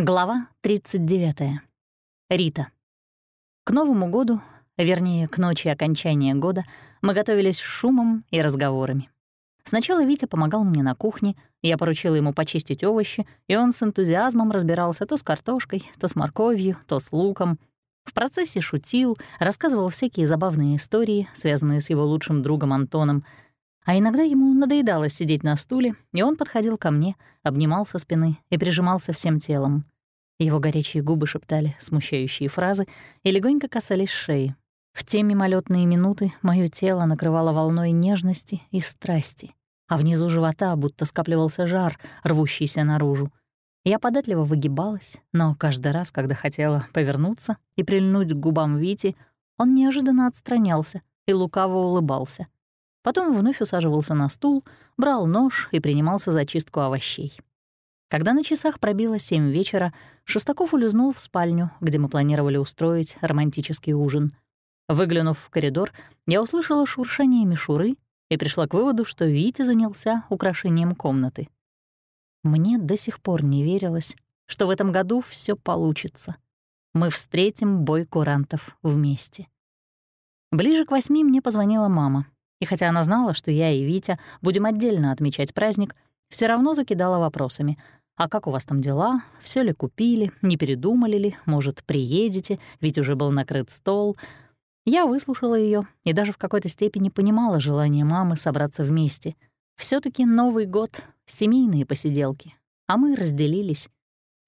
Глава 39. Рита. К Новому году, вернее, к ночи окончания года, мы готовились шумом и разговорами. Сначала Витя помогал мне на кухне, я поручила ему почистить овощи, и он с энтузиазмом разбирался то с картошкой, то с морковью, то с луком. В процессе шутил, рассказывал всякие забавные истории, связанные с его лучшим другом Антоном — а иногда ему надоедало сидеть на стуле, и он подходил ко мне, обнимал со спины и прижимался всем телом. Его горячие губы шептали смущающие фразы и легонько касались шеи. В те мимолетные минуты мое тело накрывало волной нежности и страсти, а внизу живота будто скапливался жар, рвущийся наружу. Я податливо выгибалась, но каждый раз, когда хотела повернуться и прильнуть к губам Вити, он неожиданно отстранялся и лукаво улыбался — Потом вновь усаживался на стул, брал нож и принимался за чистку овощей. Когда на часах пробило семь вечера, Шестаков улизнул в спальню, где мы планировали устроить романтический ужин. Выглянув в коридор, я услышала шуршание мишуры и пришла к выводу, что Витя занялся украшением комнаты. Мне до сих пор не верилось, что в этом году все получится. Мы встретим бой курантов вместе. Ближе к восьми мне позвонила мама — и хотя она знала, что я и Витя будем отдельно отмечать праздник, все равно закидала вопросами. «А как у вас там дела? Все ли купили? Не передумали ли? Может, приедете? Ведь уже был накрыт стол». Я выслушала ее и даже в какой-то степени понимала желание мамы собраться вместе. все таки Новый год — семейные посиделки, а мы разделились.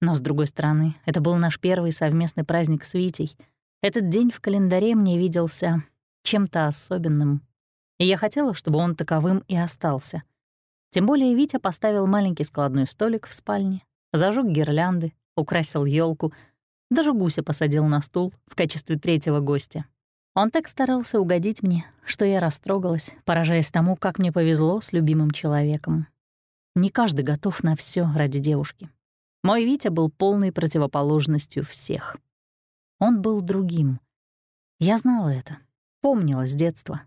Но, с другой стороны, это был наш первый совместный праздник с Витей. Этот день в календаре мне виделся чем-то особенным и я хотела, чтобы он таковым и остался. Тем более Витя поставил маленький складной столик в спальне, зажег гирлянды, украсил елку, даже гуся посадил на стул в качестве третьего гостя. Он так старался угодить мне, что я растрогалась, поражаясь тому, как мне повезло с любимым человеком. Не каждый готов на все ради девушки. Мой Витя был полной противоположностью всех. Он был другим. Я знала это, помнила с детства.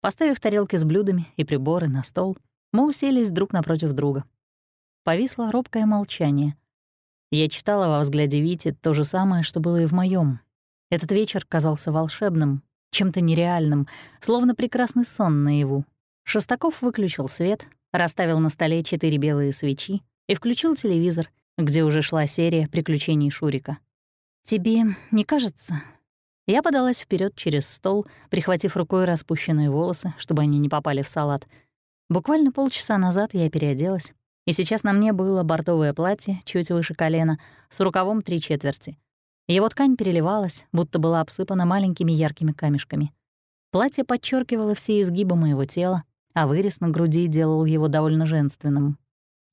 Поставив тарелки с блюдами и приборы на стол, мы уселись друг напротив друга. Повисло робкое молчание. Я читала во взгляде Вити то же самое, что было и в моем. Этот вечер казался волшебным, чем-то нереальным, словно прекрасный сон наяву. Шестаков выключил свет, расставил на столе четыре белые свечи и включил телевизор, где уже шла серия приключений Шурика. «Тебе не кажется, я подалась вперед через стол, прихватив рукой распущенные волосы, чтобы они не попали в салат. Буквально полчаса назад я переоделась, и сейчас на мне было бордовое платье чуть выше колена, с рукавом три четверти. Его ткань переливалась, будто была обсыпана маленькими яркими камешками. Платье подчеркивало все изгибы моего тела, а вырез на груди делал его довольно женственным.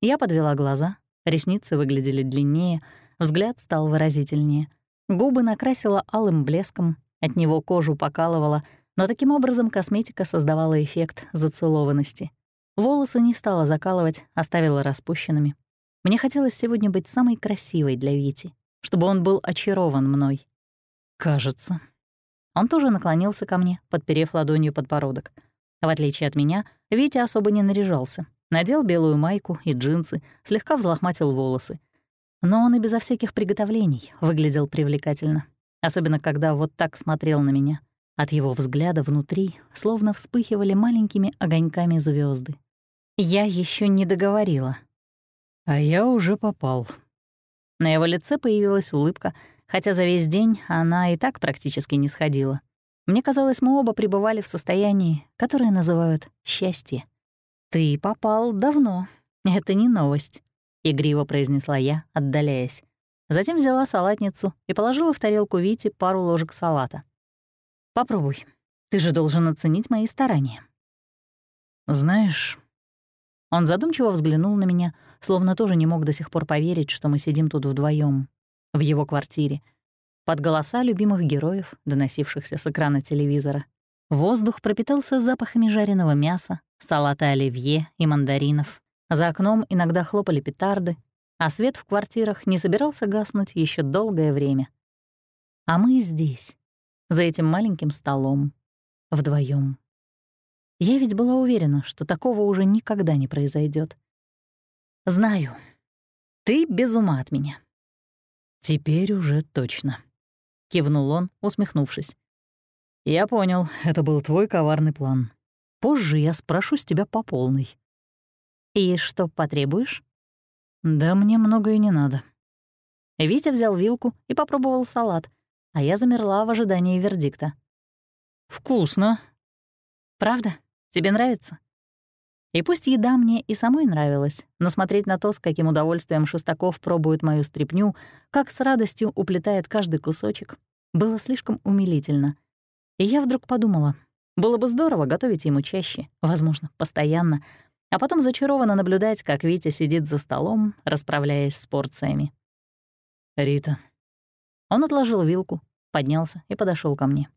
Я подвела глаза, ресницы выглядели длиннее, взгляд стал выразительнее — Губы накрасила алым блеском, от него кожу покалывала, но таким образом косметика создавала эффект зацелованности. Волосы не стала закалывать, оставила распущенными. Мне хотелось сегодня быть самой красивой для Вити, чтобы он был очарован мной. Кажется. Он тоже наклонился ко мне, подперев ладонью подбородок. В отличие от меня, Витя особо не наряжался. Надел белую майку и джинсы, слегка взлохматил волосы — но он и безо всяких приготовлений выглядел привлекательно, особенно когда вот так смотрел на меня. От его взгляда внутри словно вспыхивали маленькими огоньками звезды. Я еще не договорила. А я уже попал. На его лице появилась улыбка, хотя за весь день она и так практически не сходила. Мне казалось, мы оба пребывали в состоянии, которое называют счастье. «Ты попал давно. Это не новость», — игриво произнесла я, отдаляясь. Затем взяла салатницу и положила в тарелку Вити пару ложек салата. «Попробуй. Ты же должен оценить мои старания». «Знаешь...» Он задумчиво взглянул на меня, словно тоже не мог до сих пор поверить, что мы сидим тут вдвоем в его квартире, под голоса любимых героев, доносившихся с экрана телевизора. Воздух пропитался запахами жареного мяса, салата оливье и мандаринов. За окном иногда хлопали петарды, а свет в квартирах не собирался гаснуть еще долгое время. А мы здесь, за этим маленьким столом, вдвоем. Я ведь была уверена, что такого уже никогда не произойдет. Знаю, ты без ума от меня. «Теперь уже точно», — кивнул он, усмехнувшись. «Я понял, это был твой коварный план. Позже я спрошу с тебя по полной». «И что потребуешь?» «Да мне многое не надо». Витя взял вилку и попробовал салат, а я замерла в ожидании вердикта. «Вкусно». «Правда? Тебе нравится?» И пусть еда мне и самой нравилась, но смотреть на то, с каким удовольствием Шестаков пробует мою стряпню, как с радостью уплетает каждый кусочек, было слишком умилительно. И я вдруг подумала, было бы здорово готовить ему чаще, возможно, постоянно, а потом зачарованно наблюдать, как Витя сидит за столом, расправляясь с порциями. «Рита». Он отложил вилку, поднялся и подошел ко мне.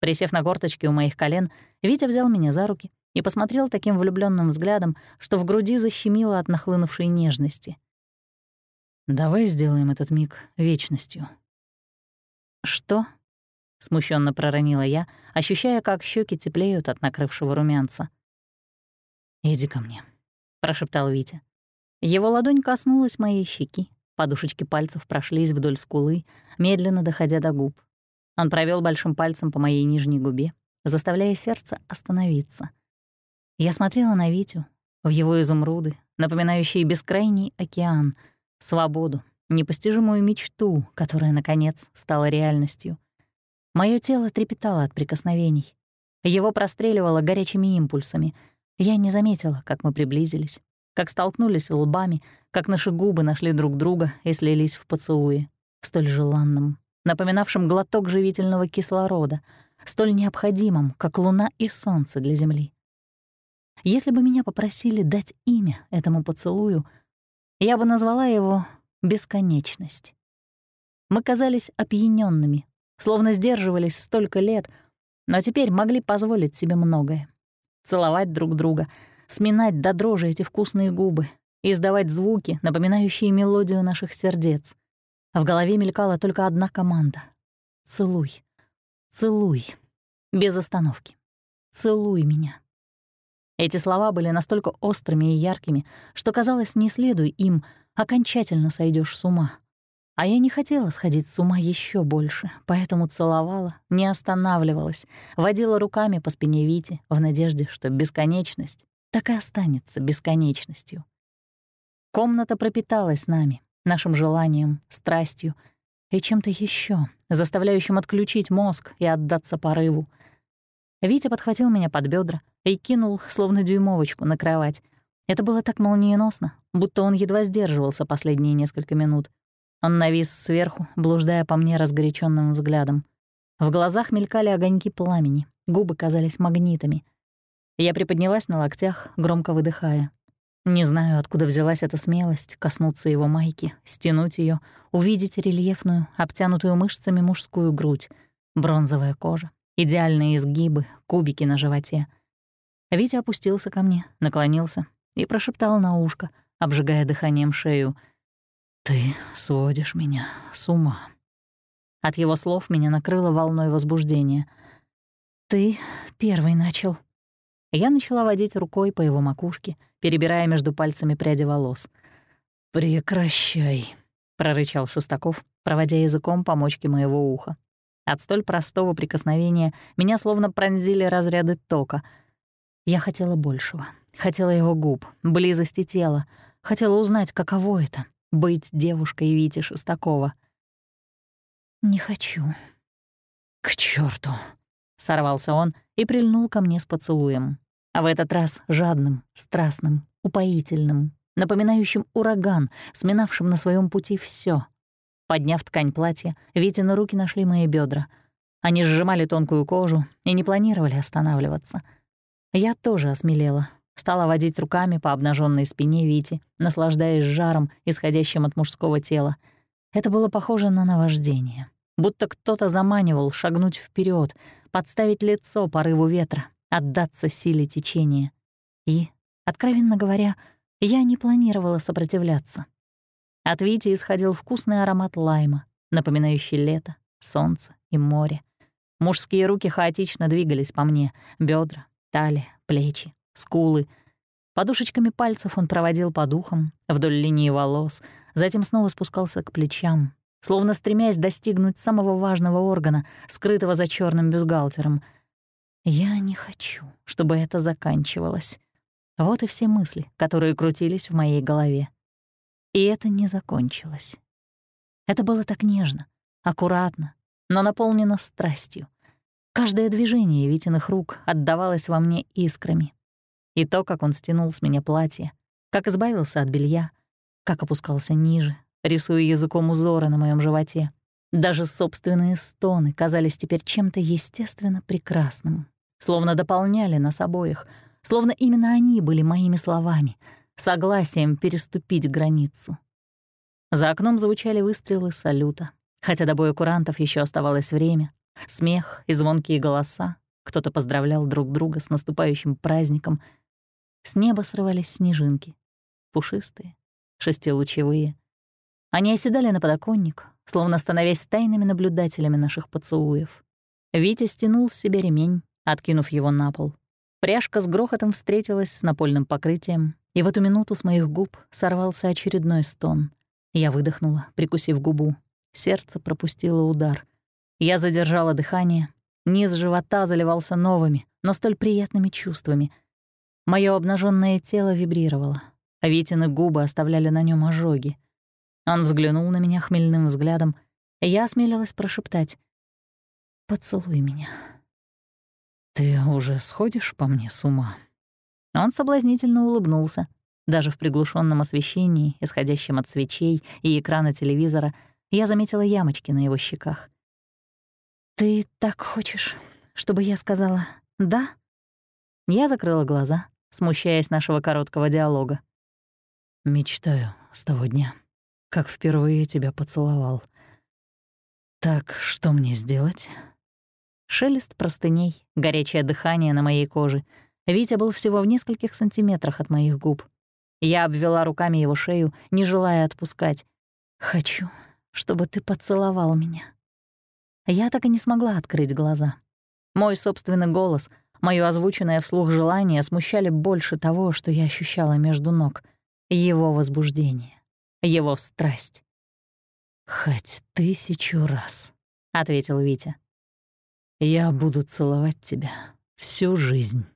Присев на корточки у моих колен, Витя взял меня за руки и посмотрел таким влюбленным взглядом, что в груди защемило от нахлынувшей нежности. «Давай сделаем этот миг вечностью». «Что?» — смущенно проронила я, ощущая, как щеки теплеют от накрывшего румянца. «Иди ко мне», — прошептал Витя. Его ладонь коснулась моей щеки, подушечки пальцев прошлись вдоль скулы, медленно доходя до губ. Он провел большим пальцем по моей нижней губе, заставляя сердце остановиться — я смотрела на Витю, в его изумруды, напоминающие бескрайний океан, свободу, непостижимую мечту, которая, наконец, стала реальностью. Моё тело трепетало от прикосновений. Его простреливало горячими импульсами. Я не заметила, как мы приблизились, как столкнулись лбами, как наши губы нашли друг друга и слились в поцелуе, столь желанном, напоминавшем глоток живительного кислорода, столь необходимым, как луна и солнце для Земли. Если бы меня попросили дать имя этому поцелую, я бы назвала его «бесконечность». Мы казались опьяненными, словно сдерживались столько лет, но теперь могли позволить себе многое. Целовать друг друга, сминать до дрожи эти вкусные губы, издавать звуки, напоминающие мелодию наших сердец. В голове мелькала только одна команда — «Целуй, целуй, без остановки, целуй меня». Эти слова были настолько острыми и яркими, что, казалось, не следуй им, окончательно сойдешь с ума. А я не хотела сходить с ума еще больше, поэтому целовала, не останавливалась, водила руками по спине Вити в надежде, что бесконечность так и останется бесконечностью. Комната пропиталась нами, нашим желанием, страстью и чем-то еще, заставляющим отключить мозг и отдаться порыву. Витя подхватил меня под бедра, и кинул, словно дюймовочку, на кровать. Это было так молниеносно, будто он едва сдерживался последние несколько минут. Он навис сверху, блуждая по мне разгоряченным взглядом. В глазах мелькали огоньки пламени, губы казались магнитами. Я приподнялась на локтях, громко выдыхая. Не знаю, откуда взялась эта смелость коснуться его майки, стянуть ее, увидеть рельефную, обтянутую мышцами мужскую грудь, бронзовая кожа, идеальные изгибы, кубики на животе. Витя опустился ко мне, наклонился и прошептал на ушко, обжигая дыханием шею. «Ты сводишь меня с ума». От его слов меня накрыло волной возбуждения. «Ты первый начал». Я начала водить рукой по его макушке, перебирая между пальцами пряди волос. «Прекращай», — прорычал Шестаков, проводя языком по мочке моего уха. От столь простого прикосновения меня словно пронзили разряды тока — я хотела большего. Хотела его губ, близости тела. Хотела узнать, каково это — быть девушкой Вити Шестакова. «Не хочу». «К черту! сорвался он и прильнул ко мне с поцелуем. А в этот раз жадным, страстным, упоительным, напоминающим ураган, сминавшим на своем пути все. Подняв ткань платья, Вите на руки нашли мои бедра. Они сжимали тонкую кожу и не планировали останавливаться — я тоже осмелела. Стала водить руками по обнаженной спине Вити, наслаждаясь жаром, исходящим от мужского тела. Это было похоже на наваждение. Будто кто-то заманивал шагнуть вперед, подставить лицо порыву ветра, отдаться силе течения. И, откровенно говоря, я не планировала сопротивляться. От Вити исходил вкусный аромат лайма, напоминающий лето, солнце и море. Мужские руки хаотично двигались по мне, бедра, талия, плечи, скулы. Подушечками пальцев он проводил по духам, вдоль линии волос, затем снова спускался к плечам, словно стремясь достигнуть самого важного органа, скрытого за черным бюстгальтером. Я не хочу, чтобы это заканчивалось. Вот и все мысли, которые крутились в моей голове. И это не закончилось. Это было так нежно, аккуратно, но наполнено страстью. Каждое движение Витиных рук отдавалось во мне искрами. И то, как он стянул с меня платье, как избавился от белья, как опускался ниже, рисуя языком узоры на моем животе. Даже собственные стоны казались теперь чем-то естественно прекрасным, словно дополняли нас обоих, словно именно они были моими словами, согласием переступить границу. За окном звучали выстрелы салюта, хотя до боя курантов еще оставалось время, смех и звонкие голоса. Кто-то поздравлял друг друга с наступающим праздником. С неба срывались снежинки, пушистые, шестилучевые. Они оседали на подоконник, словно становясь тайными наблюдателями наших поцелуев. Витя стянул с себя ремень, откинув его на пол. Пряжка с грохотом встретилась с напольным покрытием, и в эту минуту с моих губ сорвался очередной стон. Я выдохнула, прикусив губу. Сердце пропустило удар. Я задержала дыхание. Низ живота заливался новыми, но столь приятными чувствами. Моё обнаженное тело вибрировало, а Витины губы оставляли на нем ожоги. Он взглянул на меня хмельным взглядом, и я осмелилась прошептать «Поцелуй меня». «Ты уже сходишь по мне с ума?» Он соблазнительно улыбнулся. Даже в приглушенном освещении, исходящем от свечей и экрана телевизора, я заметила ямочки на его щеках. «Ты так хочешь, чтобы я сказала «да»?» Я закрыла глаза, смущаясь нашего короткого диалога. «Мечтаю с того дня, как впервые тебя поцеловал. Так что мне сделать?» Шелест простыней, горячее дыхание на моей коже. Витя был всего в нескольких сантиметрах от моих губ. Я обвела руками его шею, не желая отпускать. «Хочу, чтобы ты поцеловал меня». Я так и не смогла открыть глаза. Мой собственный голос, моё озвученное вслух желание смущали больше того, что я ощущала между ног. Его возбуждение, его страсть. «Хоть тысячу раз», — ответил Витя. «Я буду целовать тебя всю жизнь».